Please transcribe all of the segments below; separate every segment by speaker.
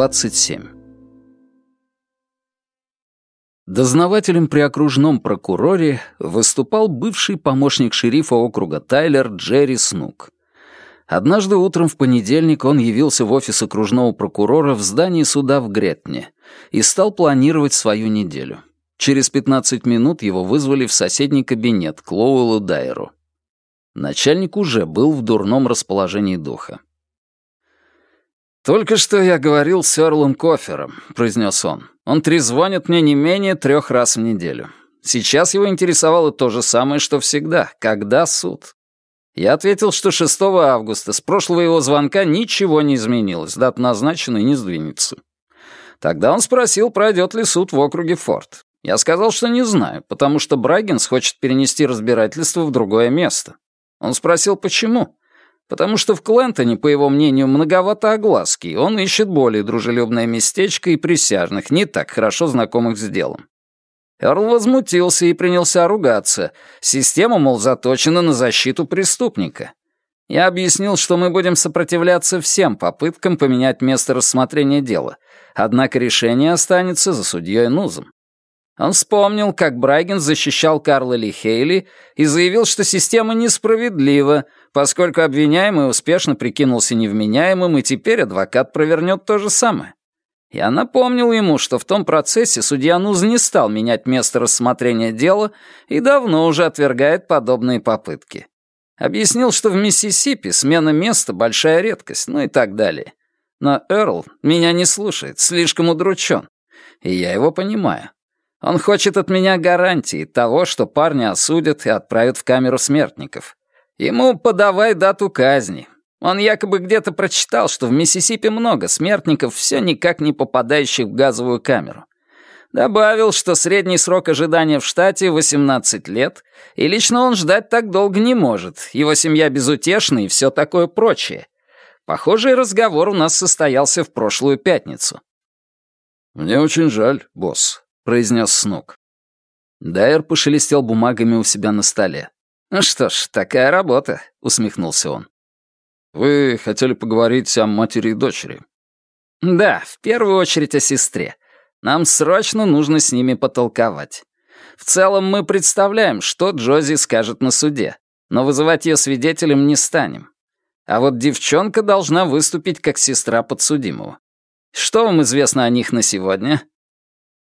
Speaker 1: 27. Дознавателем при окружном прокуроре выступал бывший помощник шерифа округа Тайлер Джерри Снук. Однажды утром в понедельник он явился в офис окружного прокурора в здании суда в Гретне и стал планировать свою неделю. Через 15 минут его вызвали в соседний кабинет к Лоуэллу Дайеру. Начальник уже был в дурном расположении духа. «Только что я говорил с Эрлом Кофером», — произнес он. «Он трезвонит мне не менее трех раз в неделю. Сейчас его интересовало то же самое, что всегда. Когда суд?» Я ответил, что 6 августа с прошлого его звонка ничего не изменилось, дата назначена и не сдвинется. Тогда он спросил, пройдет ли суд в округе Форт. Я сказал, что не знаю, потому что Браггинс хочет перенести разбирательство в другое место. Он спросил, почему. Потому что в Клентоне, по его мнению, многовато огласки, и он ищет более дружелюбное местечко и присяжных, не так хорошо знакомых с делом. Эрл возмутился и принялся ругаться. Система, мол, заточена на защиту преступника. Я объяснил, что мы будем сопротивляться всем попыткам поменять место рассмотрения дела, однако решение останется за судьей Нузом. Он вспомнил, как Брайген защищал Карла Ли Хейли и заявил, что система несправедлива, поскольку обвиняемый успешно прикинулся невменяемым, и теперь адвокат провернет то же самое. Я напомнил ему, что в том процессе судья Нуз не стал менять место рассмотрения дела и давно уже отвергает подобные попытки. Объяснил, что в Миссисипи смена места — большая редкость, ну и так далее. Но Эрл меня не слушает, слишком удручен. И я его понимаю. Он хочет от меня гарантии того, что парня осудят и отправят в камеру смертников. Ему подавай дату казни. Он якобы где-то прочитал, что в Миссисипи много смертников, все никак не попадающих в газовую камеру. Добавил, что средний срок ожидания в штате 18 лет, и лично он ждать так долго не может, его семья безутешна и все такое прочее. Похожий разговор у нас состоялся в прошлую пятницу.
Speaker 2: «Мне очень жаль, босс», — произнес Снук.
Speaker 1: Дайер пошелестел бумагами у себя на столе. «Ну что ж, такая работа», — усмехнулся он.
Speaker 2: «Вы хотели поговорить о матери и дочери?»
Speaker 1: «Да, в первую очередь о сестре. Нам срочно нужно с ними потолковать. В целом мы представляем, что Джози скажет на суде, но вызывать ее свидетелем не станем. А вот девчонка должна выступить как сестра подсудимого. Что вам известно о них на сегодня?»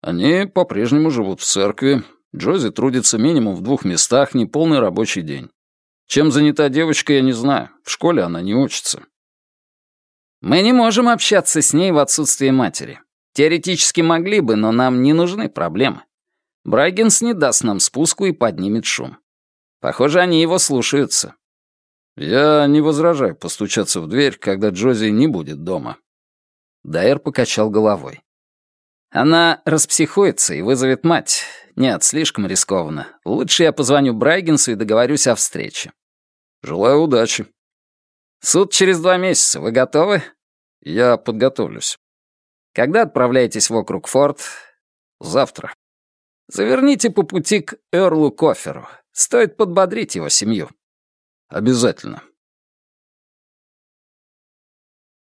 Speaker 2: Они по-прежнему живут в церкви. Джози трудится минимум в двух местах, неполный рабочий день. Чем занята девочка, я не знаю. В школе она не учится.
Speaker 1: Мы не можем общаться с ней в отсутствие матери. Теоретически могли бы, но нам не нужны проблемы. Брайгенс не даст нам спуску и поднимет шум. Похоже, они его слушаются.
Speaker 2: Я не возражаю постучаться в дверь, когда Джози не будет дома.
Speaker 1: Дайер покачал головой. Она распсихуется и вызовет мать. Нет, слишком рискованно. Лучше я позвоню Брайгенсу и договорюсь о встрече.
Speaker 2: Желаю удачи.
Speaker 1: Суд через два месяца. Вы готовы?
Speaker 2: Я подготовлюсь.
Speaker 1: Когда отправляетесь в округ Форт?
Speaker 2: Завтра.
Speaker 1: Заверните по пути к Эрлу Коферу. Стоит подбодрить его семью.
Speaker 2: Обязательно.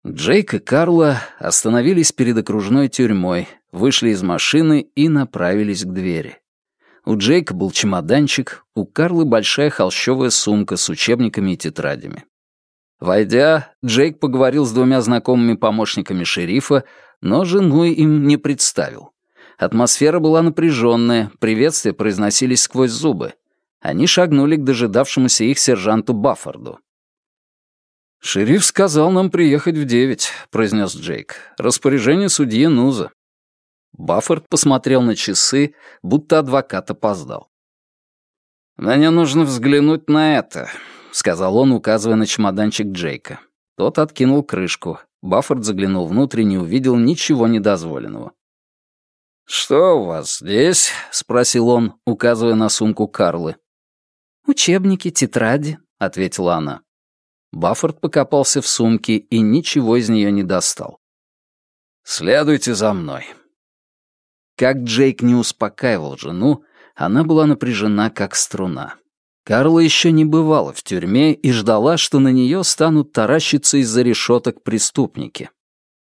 Speaker 1: Джейк и Карла остановились перед окружной тюрьмой, вышли из машины и направились к двери. У Джейка был чемоданчик, у Карлы большая холщовая сумка с учебниками и тетрадями. Войдя, Джейк поговорил с двумя знакомыми помощниками шерифа, но жену им не представил. Атмосфера была напряженная, приветствия произносились сквозь зубы. Они шагнули к дожидавшемуся их сержанту Баффорду.
Speaker 2: «Шериф сказал нам приехать в девять», — произнес Джейк. «Распоряжение судьи Нуза».
Speaker 1: Баффорд посмотрел на часы, будто адвокат опоздал. «Мне нужно взглянуть на это», — сказал он, указывая на чемоданчик Джейка. Тот откинул крышку. Баффорд заглянул внутрь и не увидел ничего недозволенного.
Speaker 2: «Что у вас здесь?» — спросил он, указывая на сумку Карлы.
Speaker 1: «Учебники, тетради», — ответила она. Баффорд покопался в сумке и ничего из нее не достал.
Speaker 2: «Следуйте за мной».
Speaker 1: Как Джейк не успокаивал жену, она была напряжена, как струна. Карла еще не бывала в тюрьме и ждала, что на нее станут таращиться из-за решеток преступники.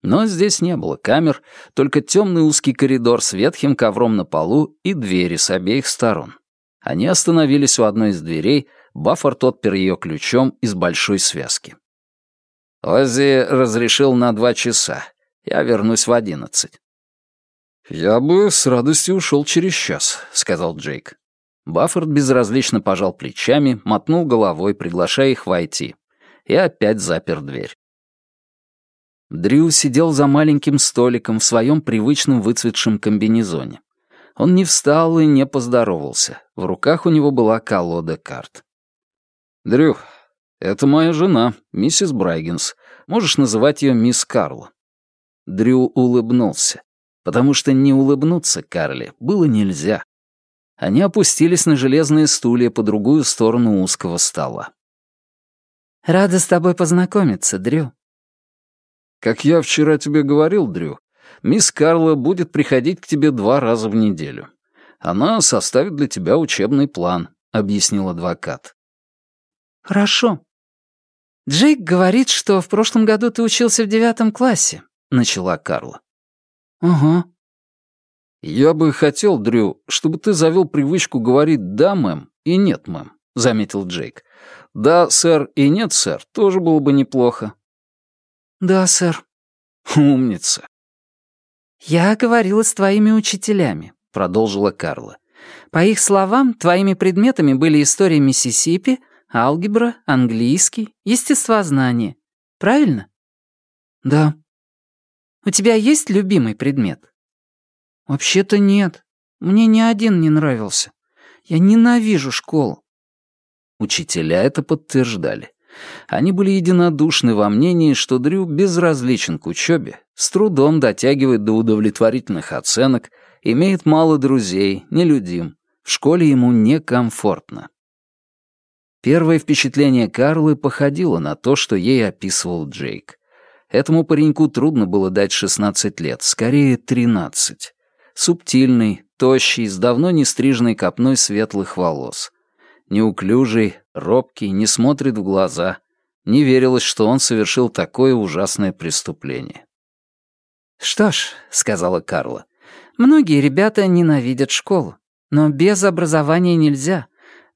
Speaker 1: Но здесь не было камер, только темный узкий коридор с ветхим ковром на полу и двери с обеих сторон. Они остановились у одной из дверей, Баффорд отпер ее ключом из большой связки. Оззи разрешил на два часа. Я вернусь в одиннадцать. «Я бы с радостью ушел через час», — сказал Джейк. Баффорд безразлично пожал плечами, мотнул головой, приглашая их войти, и опять запер дверь. Дрю сидел за маленьким столиком в своем привычном выцветшем комбинезоне. Он не встал и не поздоровался. В руках у него была колода карт. «Дрю, это моя жена, миссис Брайгенс. Можешь называть ее мисс Карл». Дрю улыбнулся, потому что не улыбнуться Карле было нельзя. Они опустились на железные стулья по другую сторону узкого стола. «Рада с тобой познакомиться, Дрю».
Speaker 2: «Как я вчера тебе говорил, Дрю, мисс Карла будет приходить к тебе два раза в неделю. Она составит для тебя учебный план», — объяснил адвокат.
Speaker 3: «Хорошо. Джейк говорит, что в прошлом году ты учился в девятом классе», — начала Карла.
Speaker 2: «Ага», «Я бы хотел, Дрю, чтобы ты завел привычку говорить «да, мэм» и «нет, мэм», — заметил Джейк. «Да, сэр» и «нет, сэр» тоже было бы неплохо.
Speaker 3: «Да, сэр».
Speaker 2: «Умница».
Speaker 3: «Я говорила с твоими учителями», — продолжила Карла. «По их словам, твоими предметами были история Миссисипи, алгебра, английский, естествознание. Правильно?»
Speaker 2: «Да».
Speaker 3: «У тебя есть любимый предмет?»
Speaker 2: «Вообще-то нет. Мне ни один не нравился. Я ненавижу школу».
Speaker 1: Учителя это подтверждали. Они были единодушны во мнении, что Дрю безразличен к учебе, с трудом дотягивает до удовлетворительных оценок, имеет мало друзей, нелюдим. В школе ему некомфортно. Первое впечатление Карлы походило на то, что ей описывал Джейк. Этому пареньку трудно было дать 16 лет, скорее 13. Субтильный, тощий, с давно не стриженной копной светлых волос. Неуклюжий, робкий, не смотрит в глаза. Не верилось, что он совершил такое ужасное преступление.
Speaker 3: «Что ж», — сказала Карла, — «многие ребята ненавидят школу. Но без образования нельзя.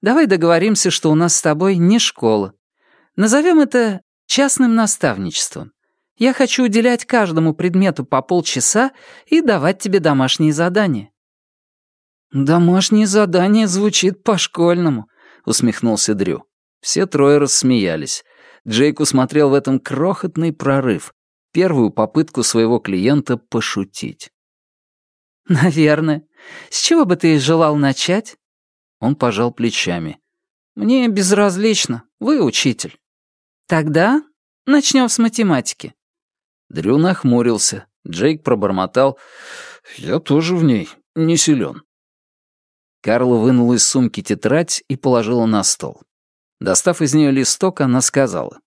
Speaker 3: Давай договоримся, что у нас с тобой не школа. Назовем это частным наставничеством. Я хочу уделять каждому предмету по полчаса и давать тебе домашние задания».
Speaker 2: «Домашнее задание звучит по-школьному», — усмехнулся Дрю. Все трое рассмеялись. Джейк усмотрел в этом крохотный прорыв, первую попытку своего клиента пошутить.
Speaker 3: «Наверное. С чего бы ты желал начать?»
Speaker 2: Он пожал плечами.
Speaker 3: «Мне безразлично. Вы учитель». «Тогда начнем с математики.
Speaker 1: Дрю нахмурился. Джейк пробормотал. «Я тоже в ней не силен». Карла вынула из сумки тетрадь и положила на стол. Достав из нее листок, она сказала.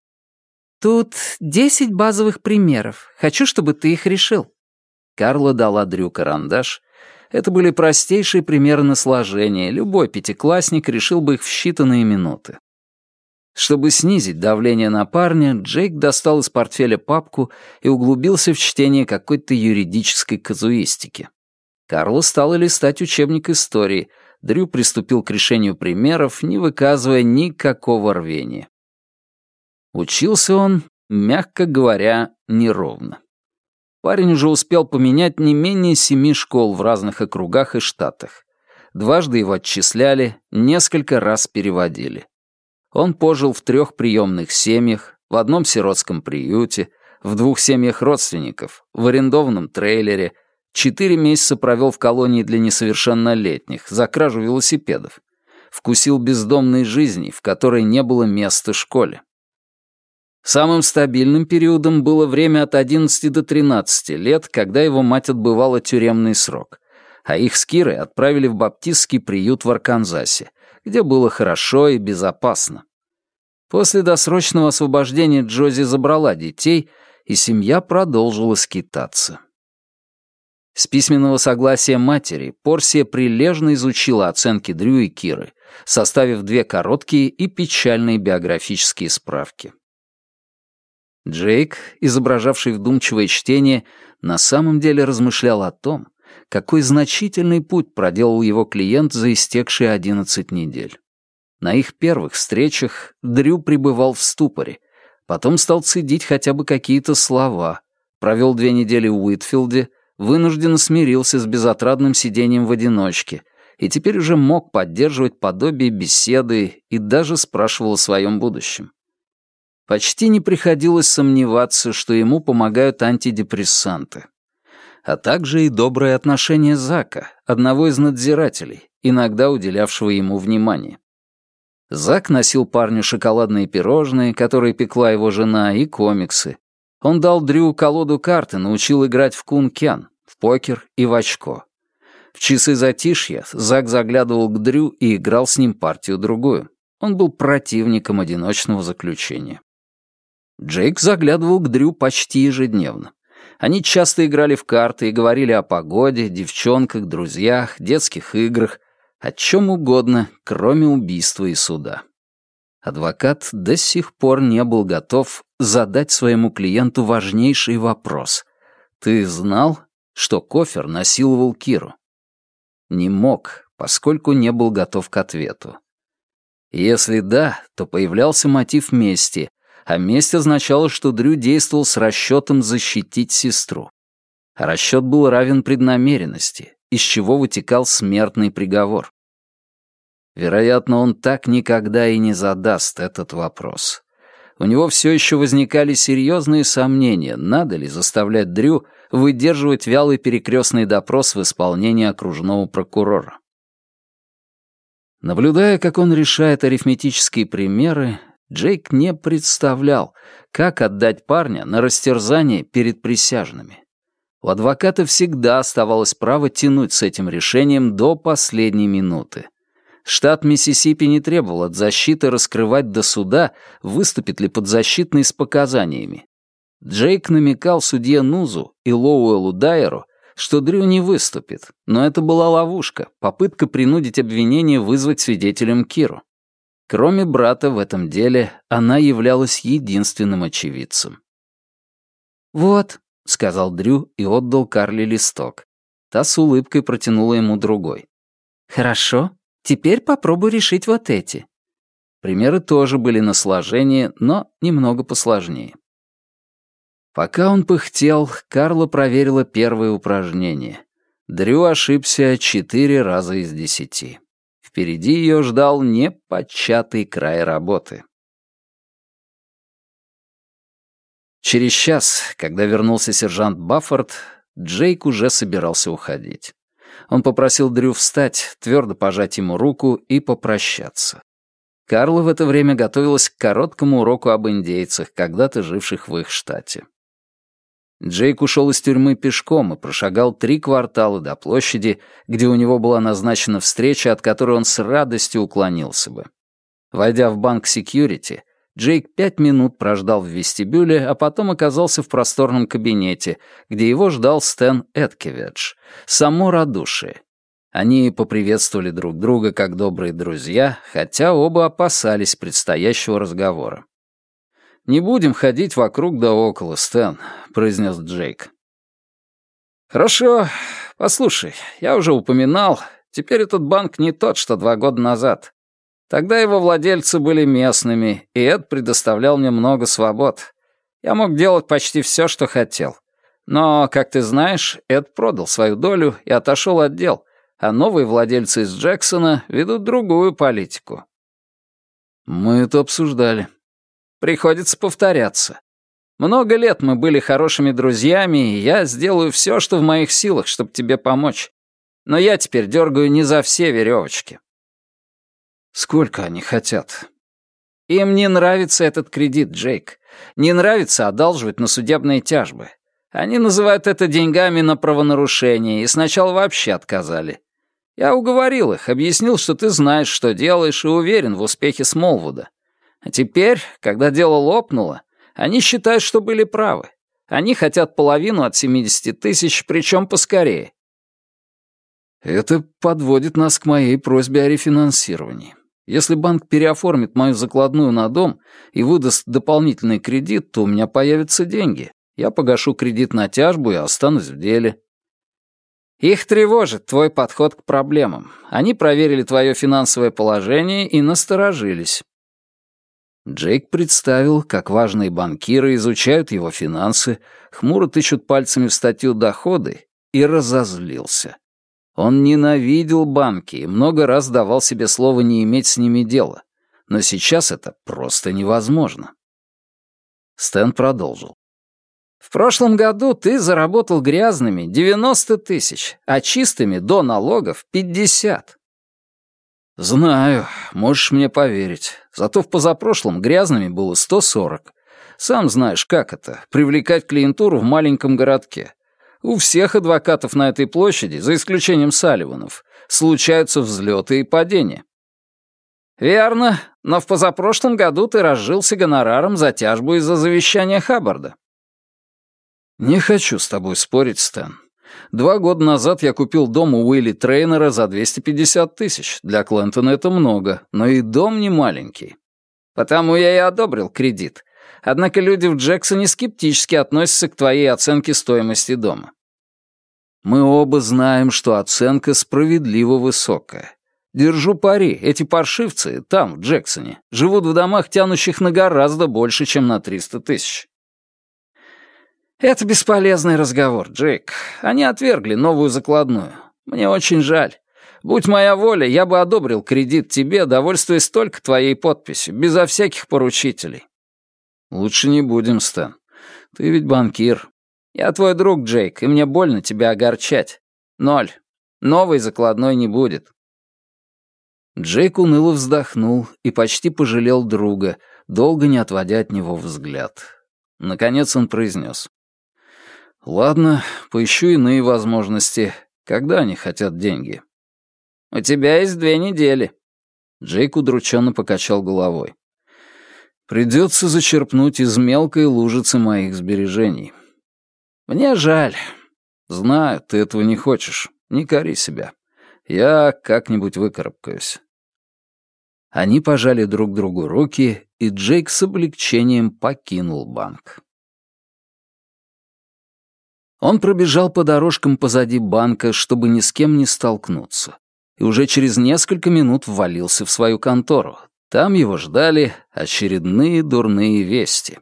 Speaker 3: «Тут десять базовых примеров. Хочу, чтобы ты их решил».
Speaker 1: Карла дала Дрю карандаш. Это были простейшие примеры на сложение. Любой пятиклассник решил бы их в считанные минуты. Чтобы снизить давление на парня, Джейк достал из портфеля папку и углубился в чтение какой-то юридической казуистики. Карло стал листать учебник истории. Дрю приступил к решению примеров, не выказывая никакого рвения. Учился он, мягко говоря, неровно. Парень уже успел поменять не менее семи школ в разных округах и штатах. Дважды его отчисляли, несколько раз переводили. Он пожил в трех приемных семьях, в одном сиротском приюте, в двух семьях родственников, в арендованном трейлере, четыре месяца провел в колонии для несовершеннолетних за кражу велосипедов, вкусил бездомной жизни, в которой не было места школе. Самым стабильным периодом было время от 11 до 13 лет, когда его мать отбывала тюремный срок, а их с Кирой отправили в баптистский приют в Арканзасе, где было хорошо и безопасно. После досрочного освобождения Джози забрала детей, и семья продолжила скитаться. С письменного согласия матери Порсия прилежно изучила оценки Дрю и Киры, составив две короткие и печальные биографические справки.
Speaker 2: Джейк, изображавший вдумчивое чтение, на самом деле размышлял о том, какой значительный путь проделал его клиент за истекшие 11 недель. На их первых встречах Дрю пребывал в ступоре, потом стал цедить хотя бы какие-то слова, провел две недели в Уитфилде, вынужденно смирился с безотрадным сидением в одиночке и теперь уже мог поддерживать подобие беседы и даже спрашивал о своем будущем. Почти не приходилось сомневаться, что ему помогают антидепрессанты. А также и доброе отношение Зака, одного из надзирателей, иногда уделявшего ему внимание. Зак носил парню шоколадные пирожные, которые пекла его жена, и комиксы. Он дал Дрю колоду карты, научил играть в кун-кян, в покер и в очко. В часы затишья Зак заглядывал к Дрю и играл с ним партию-другую. Он был противником одиночного заключения. Джейк заглядывал к Дрю почти ежедневно. Они часто играли в карты и говорили о погоде, девчонках, друзьях, детских играх, о чем угодно, кроме убийства и суда. Адвокат до сих пор не был готов задать своему клиенту важнейший вопрос. «Ты знал, что Кофер насиловал Киру?» Не мог, поскольку не был готов к ответу. Если да, то появлялся мотив мести, а месть означала, что Дрю действовал с расчетом защитить сестру. Расчет был равен преднамеренности, из чего вытекал смертный приговор. Вероятно, он так никогда и не задаст этот вопрос. У него все еще возникали серьезные сомнения, надо ли заставлять Дрю выдерживать вялый перекрестный допрос в исполнении окружного прокурора. Наблюдая, как он решает арифметические примеры, Джейк не представлял, как отдать парня на растерзание перед присяжными. У адвоката всегда оставалось право тянуть с этим решением до последней минуты. Штат Миссисипи не требовал от защиты раскрывать до суда, выступит ли подзащитный с показаниями. Джейк намекал судье Нузу и Лоуэлу Дайеру, что Дрю не выступит, но это была ловушка, попытка принудить обвинение вызвать свидетелем Киру. Кроме брата в этом деле, она являлась единственным очевидцем. «Вот», — сказал Дрю и отдал Карли листок. Та с улыбкой протянула ему другой. «Хорошо, теперь попробуй решить вот эти». Примеры тоже были на сложение, но немного посложнее. Пока он пыхтел, Карла проверила первое упражнение. Дрю ошибся четыре раза из десяти. Впереди ее ждал непочатый край работы. Через час, когда вернулся сержант Баффорд, Джейк уже собирался уходить. Он попросил Дрю встать, твердо пожать ему руку и попрощаться. Карла в это время готовилась к короткому уроку об индейцах, когда-то живших в их штате. Джейк ушел из тюрьмы пешком и прошагал три квартала до площади, где у него была назначена встреча, от которой он с радостью уклонился бы. Войдя в банк секьюрити, Джейк пять минут прождал в вестибюле, а потом оказался в просторном кабинете, где его ждал Стэн Эткеведж. Само радушие. Они поприветствовали друг друга как добрые друзья, хотя оба опасались предстоящего разговора. «Не будем ходить вокруг да около, Стэн», — произнес Джейк. «Хорошо. Послушай, я уже упоминал, теперь этот банк не тот, что два года назад. Тогда его владельцы были местными, и Эд предоставлял мне много свобод. Я мог делать почти все, что хотел. Но, как ты знаешь, Эд продал свою долю и отошел от дел, а новые владельцы из Джексона ведут другую политику». «Мы это обсуждали», Приходится повторяться. Много лет мы были хорошими друзьями, и я сделаю все, что в моих силах, чтобы тебе помочь. Но я теперь дергаю не за все веревочки. Сколько они хотят? Им не нравится этот кредит, Джейк. Не нравится одалживать на судебные тяжбы. Они называют это деньгами на правонарушение и сначала вообще отказали. Я уговорил их, объяснил, что ты знаешь, что делаешь, и уверен в успехе Смолвуда. А теперь, когда дело лопнуло, они считают, что были правы. Они хотят половину от 70 тысяч, причем поскорее. Это подводит нас к моей просьбе о рефинансировании.
Speaker 1: Если банк переоформит мою закладную на дом и выдаст дополнительный кредит, то у меня появятся деньги. Я погашу кредит на тяжбу и останусь в деле. Их тревожит твой подход к проблемам. Они проверили твое финансовое положение и насторожились. Джейк представил, как важные банкиры изучают его финансы, хмуро тычут пальцами в статью доходы и разозлился. Он ненавидел банки и много раз давал себе слово не иметь с ними дела. Но сейчас это просто невозможно. Стэн продолжил. В прошлом году ты заработал грязными 90 тысяч, а чистыми до налогов 50. Знаю, можешь мне поверить. Зато в позапрошлом грязными было 140. Сам знаешь, как это — привлекать клиентуру в маленьком городке. У всех адвокатов на этой площади, за исключением Салливанов, случаются взлеты и падения. Верно, но в позапрошлом году ты разжился гонораром за тяжбу из-за завещания Хаббарда. «Не хочу с тобой спорить, Стэн. Два года назад я купил дом у Уилли Трейнера за 250 тысяч. Для Клентона это много, но и дом не маленький. Потому я и одобрил кредит. Однако люди в Джексоне скептически относятся к твоей оценке стоимости дома. Мы оба знаем, что оценка справедливо высокая. Держу пари, эти паршивцы там, в Джексоне, живут в домах, тянущих на гораздо больше, чем на 300 тысяч. «Это бесполезный разговор, Джейк. Они отвергли новую закладную. Мне очень жаль. Будь моя воля, я бы одобрил кредит тебе, довольствуясь только твоей подписью, безо всяких поручителей». «Лучше не будем, Стэн. Ты ведь банкир. Я твой друг, Джейк, и мне больно тебя огорчать. Ноль. Новой закладной не будет». Джейк уныло вздохнул и почти пожалел друга, долго не отводя от него взгляд. Наконец он произнес. Ладно, поищу иные возможности. Когда они хотят деньги? У тебя есть две недели. Джейк удрученно покачал головой. Придется зачерпнуть из мелкой лужицы моих сбережений. Мне жаль. Знаю, ты этого не хочешь. Не кори себя. Я как-нибудь выкарабкаюсь. Они пожали друг другу руки, и Джейк с облегчением покинул банк. Он пробежал по дорожкам позади банка, чтобы ни с кем не столкнуться, и уже через несколько минут ввалился в свою контору. Там его ждали очередные дурные вести.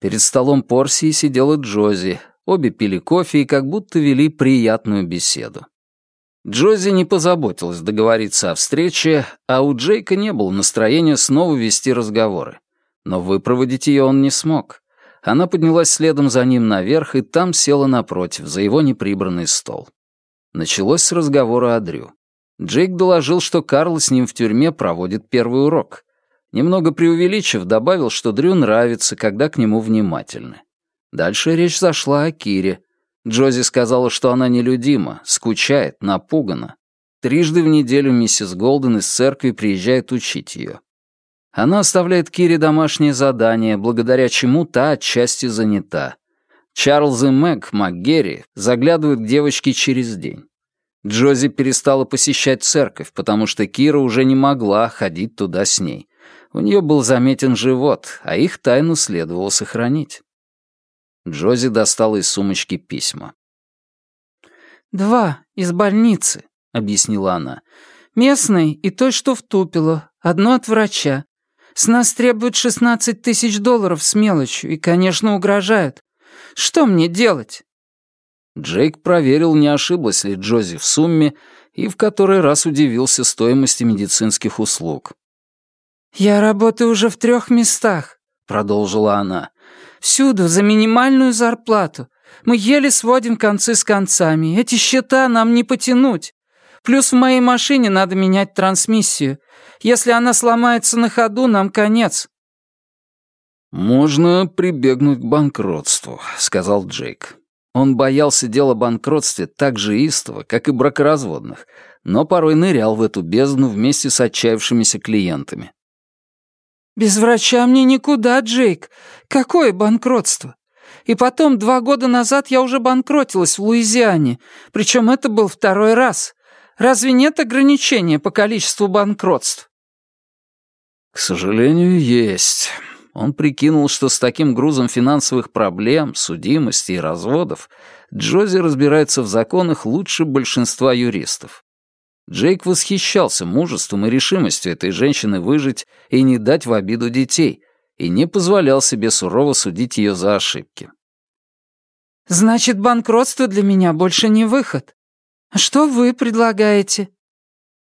Speaker 1: Перед столом Порсии сидела Джози, обе пили кофе и как будто вели приятную беседу. Джози не позаботилась договориться о встрече, а у Джейка не было настроения снова вести разговоры. Но выпроводить ее он не смог. Она поднялась следом за ним наверх и там села напротив, за его неприбранный стол. Началось с разговора о Дрю. Джейк доложил, что Карл с ним в тюрьме проводит первый урок. Немного преувеличив, добавил, что Дрю нравится, когда к нему внимательны. Дальше речь зашла о Кире. Джози сказала, что она нелюдима, скучает, напугана. Трижды в неделю миссис Голден из церкви приезжает учить ее. Она оставляет Кире домашнее задание, благодаря чему та отчасти занята. Чарльз и Мэг МакГерри заглядывают к девочке через день. Джози перестала посещать церковь, потому что Кира уже не могла ходить туда с ней. У нее был заметен живот, а их тайну следовало сохранить. Джози достала из сумочки письма.
Speaker 3: «Два, из больницы», — объяснила она. «Местный и той, что в Тупило. Одно от врача. С нас требуют 16 тысяч долларов с мелочью и, конечно, угрожают. Что мне делать?»
Speaker 1: Джейк проверил, не ошиблась ли Джози в сумме, и в который раз удивился стоимости медицинских услуг.
Speaker 3: «Я работаю уже в трех местах», — продолжила она. «Всюду за минимальную зарплату. Мы еле сводим концы с концами. Эти счета нам не потянуть. Плюс в моей машине надо менять трансмиссию. Если она сломается на ходу, нам конец».
Speaker 1: «Можно прибегнуть к банкротству», — сказал Джейк. Он боялся дела о банкротстве так же истово, как и бракоразводных, но порой нырял в эту бездну вместе с отчаявшимися клиентами.
Speaker 3: «Без врача мне никуда, Джейк. Какое банкротство? И потом, два года назад я уже банкротилась в Луизиане, причем это был второй раз. Разве нет ограничения по количеству банкротств?»
Speaker 1: «К сожалению, есть». Он прикинул, что с таким грузом финансовых проблем, судимости и разводов Джози разбирается в законах лучше большинства юристов. Джейк восхищался мужеством и решимостью этой женщины выжить и не дать в обиду детей, и не позволял себе сурово судить ее за ошибки.
Speaker 3: «Значит, банкротство для меня больше не выход. Что вы предлагаете?»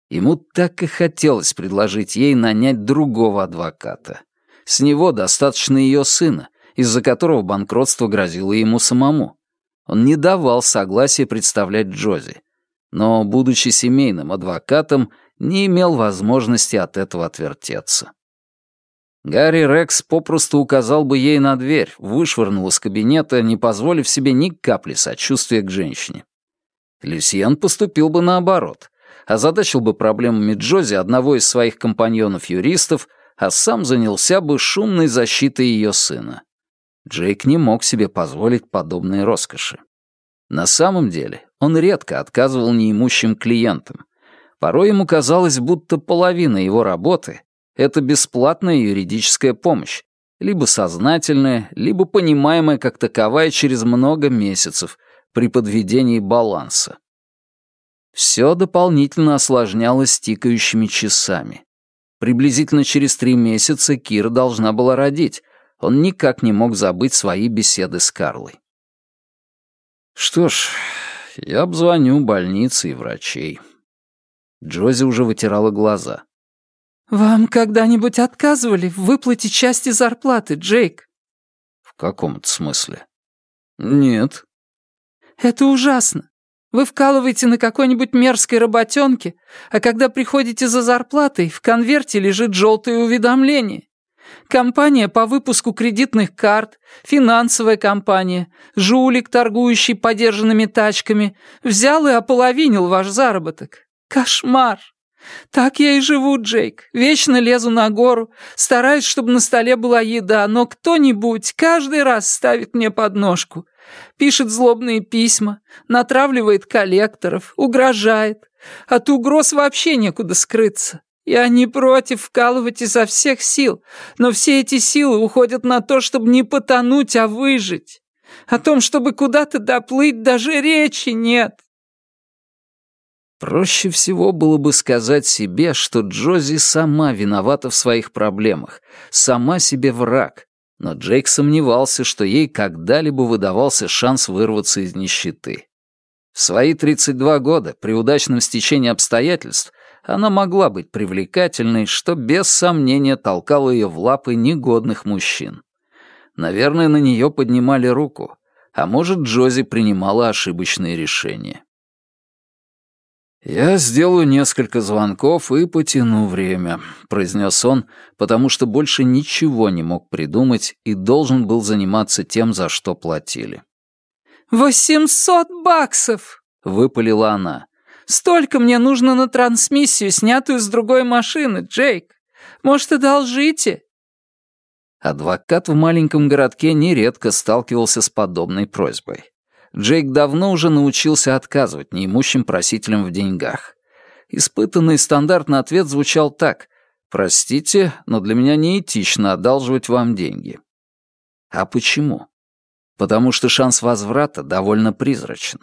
Speaker 1: Ему так и хотелось предложить ей нанять другого адвоката. С него достаточно ее сына, из-за которого банкротство грозило ему самому. Он не давал согласия представлять Джози, но, будучи семейным адвокатом, не имел возможности от этого отвертеться. Гарри Рекс попросту указал бы ей на дверь, вышвырнул из кабинета, не позволив себе ни капли сочувствия к женщине. Люсьен поступил бы наоборот. Озадачил бы проблемами Джози одного из своих компаньонов-юристов, а сам занялся бы шумной защитой ее сына. Джейк не мог себе позволить подобные роскоши. На самом деле он редко отказывал неимущим клиентам. Порой ему казалось, будто половина его работы — это бесплатная юридическая помощь, либо сознательная, либо понимаемая как таковая через много месяцев при подведении баланса. Все дополнительно осложнялось тикающими часами. Приблизительно через три месяца Кира должна была родить. Он никак не мог забыть свои беседы с Карлой. Что ж, я обзвоню больницы и врачей. Джози уже вытирала глаза.
Speaker 3: «Вам когда-нибудь отказывали в выплате части зарплаты, Джейк?»
Speaker 1: «В каком-то смысле?» «Нет».
Speaker 3: «Это ужасно. Вы вкалываете на какой-нибудь мерзкой работенке, а когда приходите за зарплатой, в конверте лежит желтое уведомление. Компания по выпуску кредитных карт, финансовая компания, жулик, торгующий подержанными тачками, взял и ополовинил ваш заработок. Кошмар! Так я и живу, Джейк. Вечно лезу на гору, стараюсь, чтобы на столе была еда, но кто-нибудь каждый раз ставит мне подножку. Пишет злобные письма, натравливает коллекторов, угрожает. От угроз вообще некуда скрыться. Я не против вкалывать изо всех сил, но все эти силы уходят на то, чтобы не потонуть, а выжить. О том, чтобы куда-то доплыть, даже речи нет.
Speaker 1: Проще всего было бы сказать себе, что Джози сама виновата в своих проблемах, сама себе враг, но Джейк сомневался, что ей когда-либо выдавался шанс вырваться из нищеты. В свои 32 года, при удачном стечении обстоятельств, она могла быть привлекательной, что без сомнения толкало ее в лапы негодных мужчин. Наверное, на нее поднимали руку, а может, Джози принимала ошибочные решения. «Я сделаю несколько звонков и потяну время», — произнес он, потому что больше ничего не мог придумать и должен был заниматься тем, за что платили.
Speaker 3: «Восемьсот баксов!» — выпалила она. «Столько мне нужно на трансмиссию, снятую с другой машины, Джейк. Может, одолжите?»
Speaker 1: Адвокат в маленьком городке нередко сталкивался с подобной просьбой. Джейк давно уже научился отказывать неимущим просителям в деньгах. Испытанный стандартный ответ звучал так «Простите, но для меня неэтично одалживать вам деньги». А почему? Потому что шанс возврата довольно призрачен.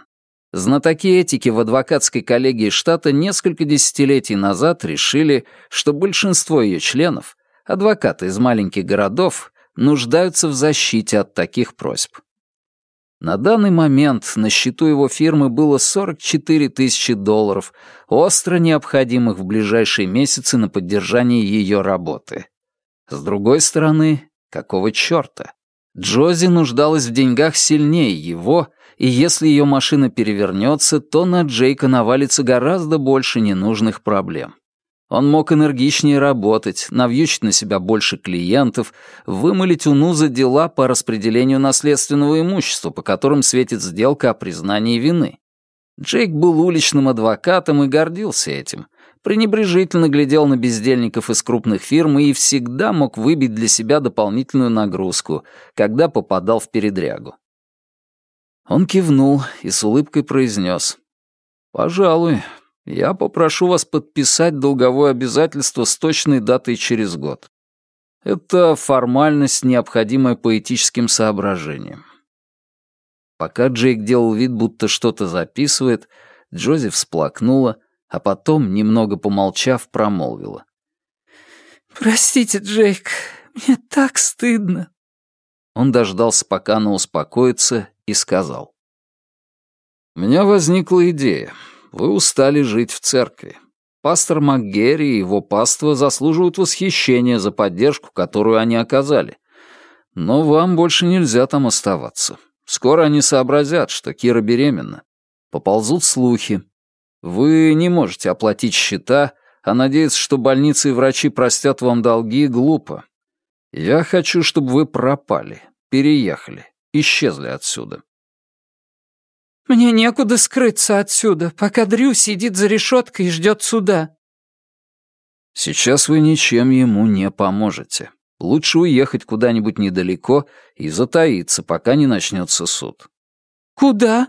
Speaker 1: Знатоки этики в адвокатской коллегии штата несколько десятилетий назад решили, что большинство ее членов, адвокаты из маленьких городов, нуждаются в защите от таких просьб. На данный момент на счету его фирмы было 44 тысячи долларов, остро необходимых в ближайшие месяцы на поддержание ее работы. С другой стороны, какого черта? Джози нуждалась в деньгах сильнее его, и если ее машина перевернется, то на Джейка навалится гораздо больше ненужных проблем. Он мог энергичнее работать, навьючить на себя больше клиентов, вымылить у Нуза дела по распределению наследственного имущества, по которым светит сделка о признании вины. Джейк был уличным адвокатом и гордился этим. Пренебрежительно глядел на бездельников из крупных фирм и всегда мог выбить для себя дополнительную нагрузку, когда попадал в передрягу. Он кивнул и с улыбкой произнес. «Пожалуй, Я попрошу вас подписать долговое обязательство с точной датой через год. Это формальность, необходимая по этическим соображениям. Пока Джейк делал вид, будто что-то записывает, Джози всплакнула, а потом, немного помолчав, промолвила.
Speaker 3: «Простите, Джейк, мне так стыдно».
Speaker 1: Он дождался, пока она успокоится, и сказал. «У меня возникла идея. Вы устали жить в церкви. Пастор МакГерри и его паства заслуживают восхищения за поддержку, которую они оказали. Но вам больше нельзя там оставаться. Скоро они сообразят, что Кира беременна. Поползут слухи. Вы не можете оплатить счета, а надеяться, что больницы и врачи простят вам долги, глупо. Я хочу, чтобы вы пропали, переехали, исчезли отсюда.
Speaker 3: Мне некуда скрыться отсюда, пока Дрю сидит за решеткой и ждет суда.
Speaker 1: Сейчас вы ничем ему не поможете. Лучше уехать куда-нибудь недалеко и затаиться, пока не начнется суд.
Speaker 3: Куда?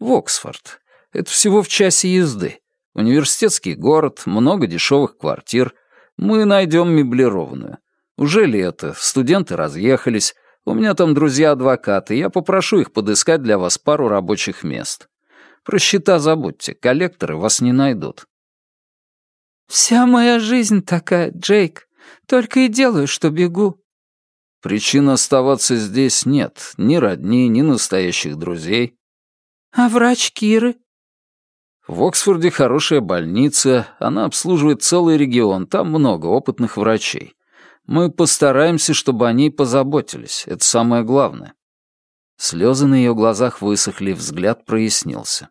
Speaker 1: В Оксфорд. Это всего в часе езды. Университетский город, много дешевых квартир. Мы найдем меблированную. Уже лето, студенты разъехались. У меня там друзья-адвокаты, я попрошу их подыскать для вас пару рабочих мест. Про счета забудьте, коллекторы вас не найдут.
Speaker 3: «Вся моя жизнь такая, Джейк. Только и делаю, что бегу».
Speaker 1: Причин оставаться здесь нет. Ни родни, ни настоящих друзей.
Speaker 3: «А врач Киры?»
Speaker 1: В Оксфорде хорошая больница, она обслуживает целый регион, там много опытных врачей. Мы постараемся, чтобы о ней позаботились, это самое главное. Слезы на ее глазах высохли, взгляд прояснился.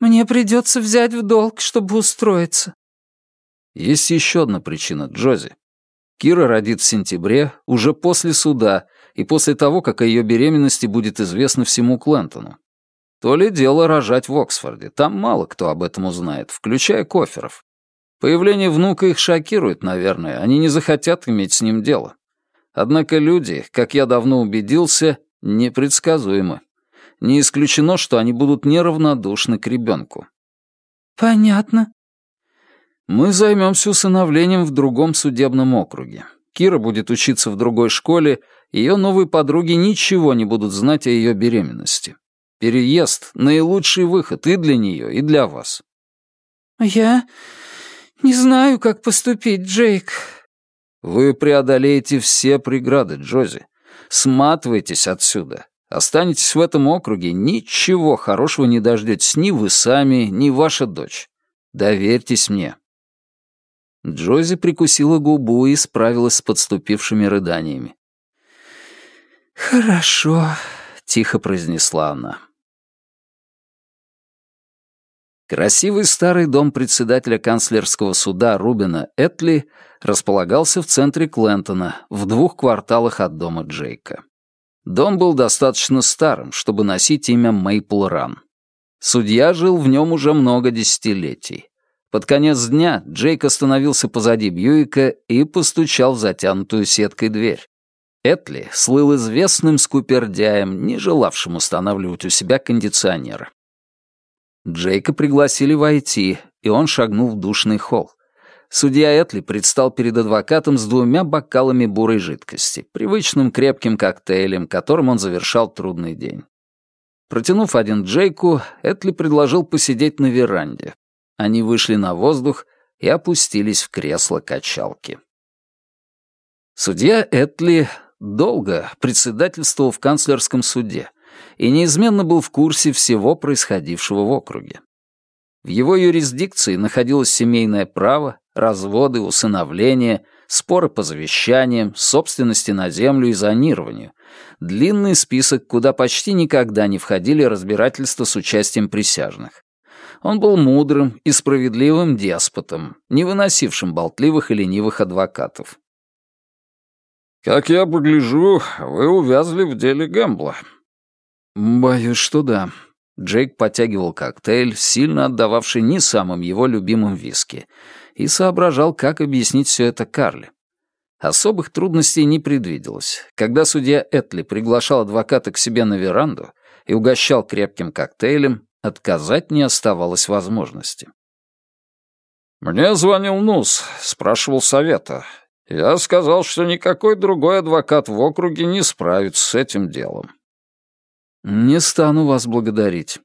Speaker 3: «Мне придется взять в долг, чтобы устроиться».
Speaker 1: Есть еще одна причина, Джози. Кира родит в сентябре, уже после суда, и после того, как о ее беременности будет известно всему Клентону. То ли дело рожать в Оксфорде. Там мало кто об этом узнает, включая коферов. Появление внука их шокирует, наверное. Они не захотят иметь с ним дело. Однако люди, как я давно убедился, непредсказуемы. Не исключено, что они будут неравнодушны к ребенку.
Speaker 3: «Понятно».
Speaker 1: «Мы займемся усыновлением в другом судебном округе. Кира будет учиться в другой школе, ее новые подруги ничего не будут знать о ее беременности. Переезд — наилучший выход и для нее, и для вас».
Speaker 3: «Я не знаю, как поступить, Джейк».
Speaker 1: «Вы преодолеете все преграды, Джози. Сматывайтесь отсюда. Останетесь в этом округе, ничего хорошего не дождетесь ни вы сами, ни ваша дочь. Доверьтесь мне». Джози прикусила губу и справилась с подступившими рыданиями.
Speaker 3: «Хорошо», —
Speaker 1: тихо произнесла она. Красивый старый дом председателя канцлерского суда Рубина Этли располагался в центре Клентона, в двух кварталах от дома Джейка. Дом был достаточно старым, чтобы носить имя Мейпл Ран. Судья жил в нем уже много десятилетий. Под конец дня Джейк остановился позади Бьюика и постучал в затянутую сеткой дверь. Этли слыл известным скупердяем, не желавшим устанавливать у себя кондиционер. Джейка пригласили войти, и он шагнул в душный холл. Судья Этли предстал перед адвокатом с двумя бокалами бурой жидкости, привычным крепким коктейлем, которым он завершал трудный день. Протянув один Джейку, Этли предложил посидеть на веранде. Они вышли на воздух и опустились в кресло-качалки. Судья Этли долго председательствовал в канцлерском суде, и неизменно был в курсе всего происходившего в округе. В его юрисдикции находилось семейное право, разводы, усыновление, споры по завещаниям, собственности на землю и зонированию, длинный список, куда почти никогда не входили разбирательства с участием присяжных. Он был мудрым и справедливым деспотом, не выносившим болтливых и ленивых адвокатов. «Как я погляжу, вы увязли в деле Гэмбла», «Боюсь, что да». Джейк подтягивал коктейль, сильно отдававший не самым его любимым виски, и соображал, как объяснить все это Карли. Особых трудностей не предвиделось. Когда судья Этли приглашал адвоката к себе на веранду и угощал крепким коктейлем, Отказать не оставалось возможности. «Мне звонил Нус, спрашивал совета. Я сказал, что никакой другой адвокат в округе не справится с этим делом».
Speaker 2: «Не стану вас благодарить».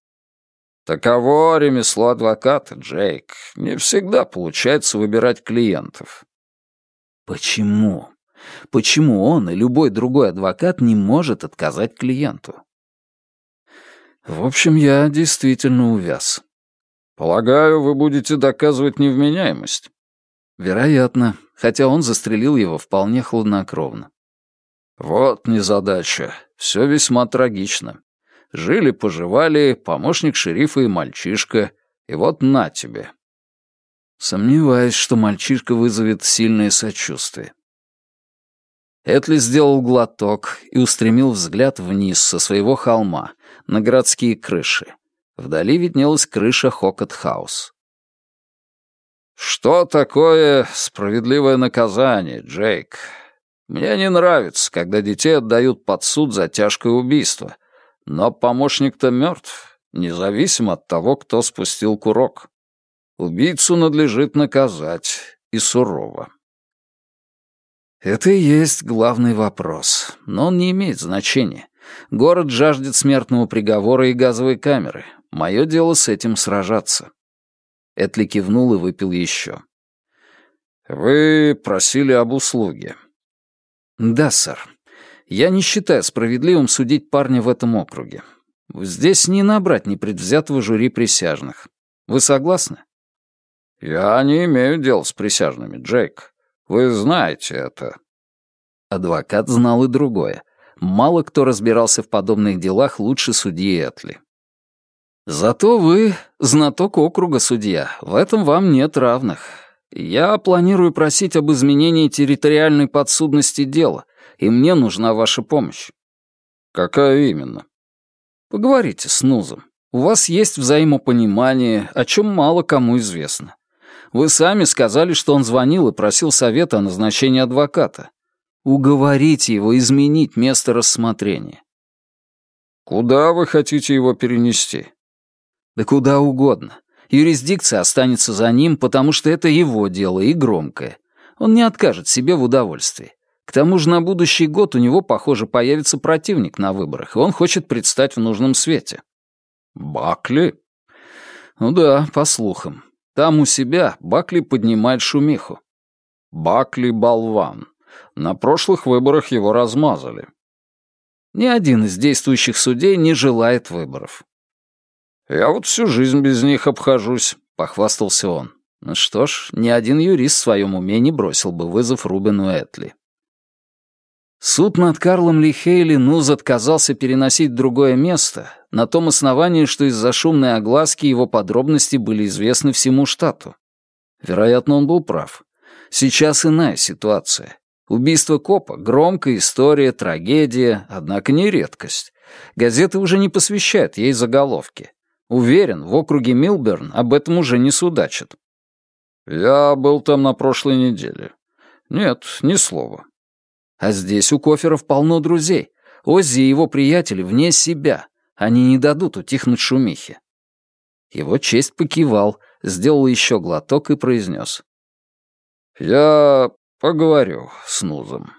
Speaker 1: «Таково ремесло адвоката, Джейк. Не всегда получается выбирать клиентов».
Speaker 2: «Почему? Почему он и любой другой адвокат не может отказать клиенту?» В общем, я действительно увяз.
Speaker 1: Полагаю, вы будете доказывать невменяемость.
Speaker 2: Вероятно, хотя он застрелил его вполне хладнокровно.
Speaker 1: Вот незадача. Все весьма трагично. Жили-поживали, помощник шерифа и мальчишка, и вот на тебе.
Speaker 2: Сомневаюсь, что мальчишка вызовет сильное сочувствие.
Speaker 1: Этли сделал глоток и устремил взгляд вниз со своего холма, на городские крыши. Вдали виднелась крыша Хокот-хаус. «Что такое справедливое наказание, Джейк? Мне не нравится, когда детей отдают под суд за тяжкое убийство, но помощник-то мертв, независимо от того, кто спустил курок. Убийцу надлежит наказать, и сурово».
Speaker 2: Это и есть главный вопрос, но он не имеет значения. Город жаждет смертного приговора и газовой камеры. Мое дело с этим сражаться. Этли кивнул и выпил еще.
Speaker 1: «Вы просили об услуге».
Speaker 2: «Да, сэр. Я не считаю справедливым судить парня в этом округе. Здесь не набрать непредвзятого жюри присяжных. Вы согласны?»
Speaker 1: «Я не имею дел с присяжными, Джейк. Вы знаете это».
Speaker 2: Адвокат знал и другое. Мало кто разбирался в подобных делах лучше судьи Этли. «Зато вы знаток округа, судья. В этом вам нет равных. Я планирую просить об изменении территориальной подсудности дела, и мне нужна ваша помощь».
Speaker 1: «Какая именно?»
Speaker 2: «Поговорите с Нузом. У вас есть взаимопонимание, о чем мало кому известно. Вы сами сказали, что он звонил и просил совета о назначении адвоката. Уговорите его изменить место рассмотрения.
Speaker 1: Куда вы хотите его перенести?
Speaker 2: Да куда угодно. Юрисдикция останется за ним, потому что это его дело и громкое. Он не откажет себе в удовольствии. К тому же на будущий год у него, похоже, появится противник на выборах, и он хочет предстать в нужном свете.
Speaker 1: Бакли?
Speaker 2: Ну да, по слухам. Там у себя Бакли поднимает шумиху.
Speaker 1: Бакли — болван. На прошлых выборах его размазали.
Speaker 2: Ни один из действующих судей не желает выборов.
Speaker 1: «Я вот всю жизнь без них обхожусь», — похвастался он.
Speaker 2: Ну что ж, ни один юрист в своем уме не бросил бы вызов Рубену Этли. Суд над Карлом Ли Хейли Нуз отказался переносить в другое место, на том основании, что из-за шумной огласки его подробности были известны всему штату. Вероятно, он был прав. Сейчас иная ситуация. Убийство копа — громкая история, трагедия, однако не редкость. Газеты уже не посвящают ей заголовки. Уверен, в округе Милберн об этом уже не судачат.
Speaker 1: «Я был там на прошлой неделе. Нет, ни слова.
Speaker 2: А здесь у Коферов полно друзей. Оззи и его приятели вне себя. Они не дадут утихнуть шумихе. Его честь покивал, сделал еще глоток и произнес.
Speaker 1: «Я поговорю с Нузом».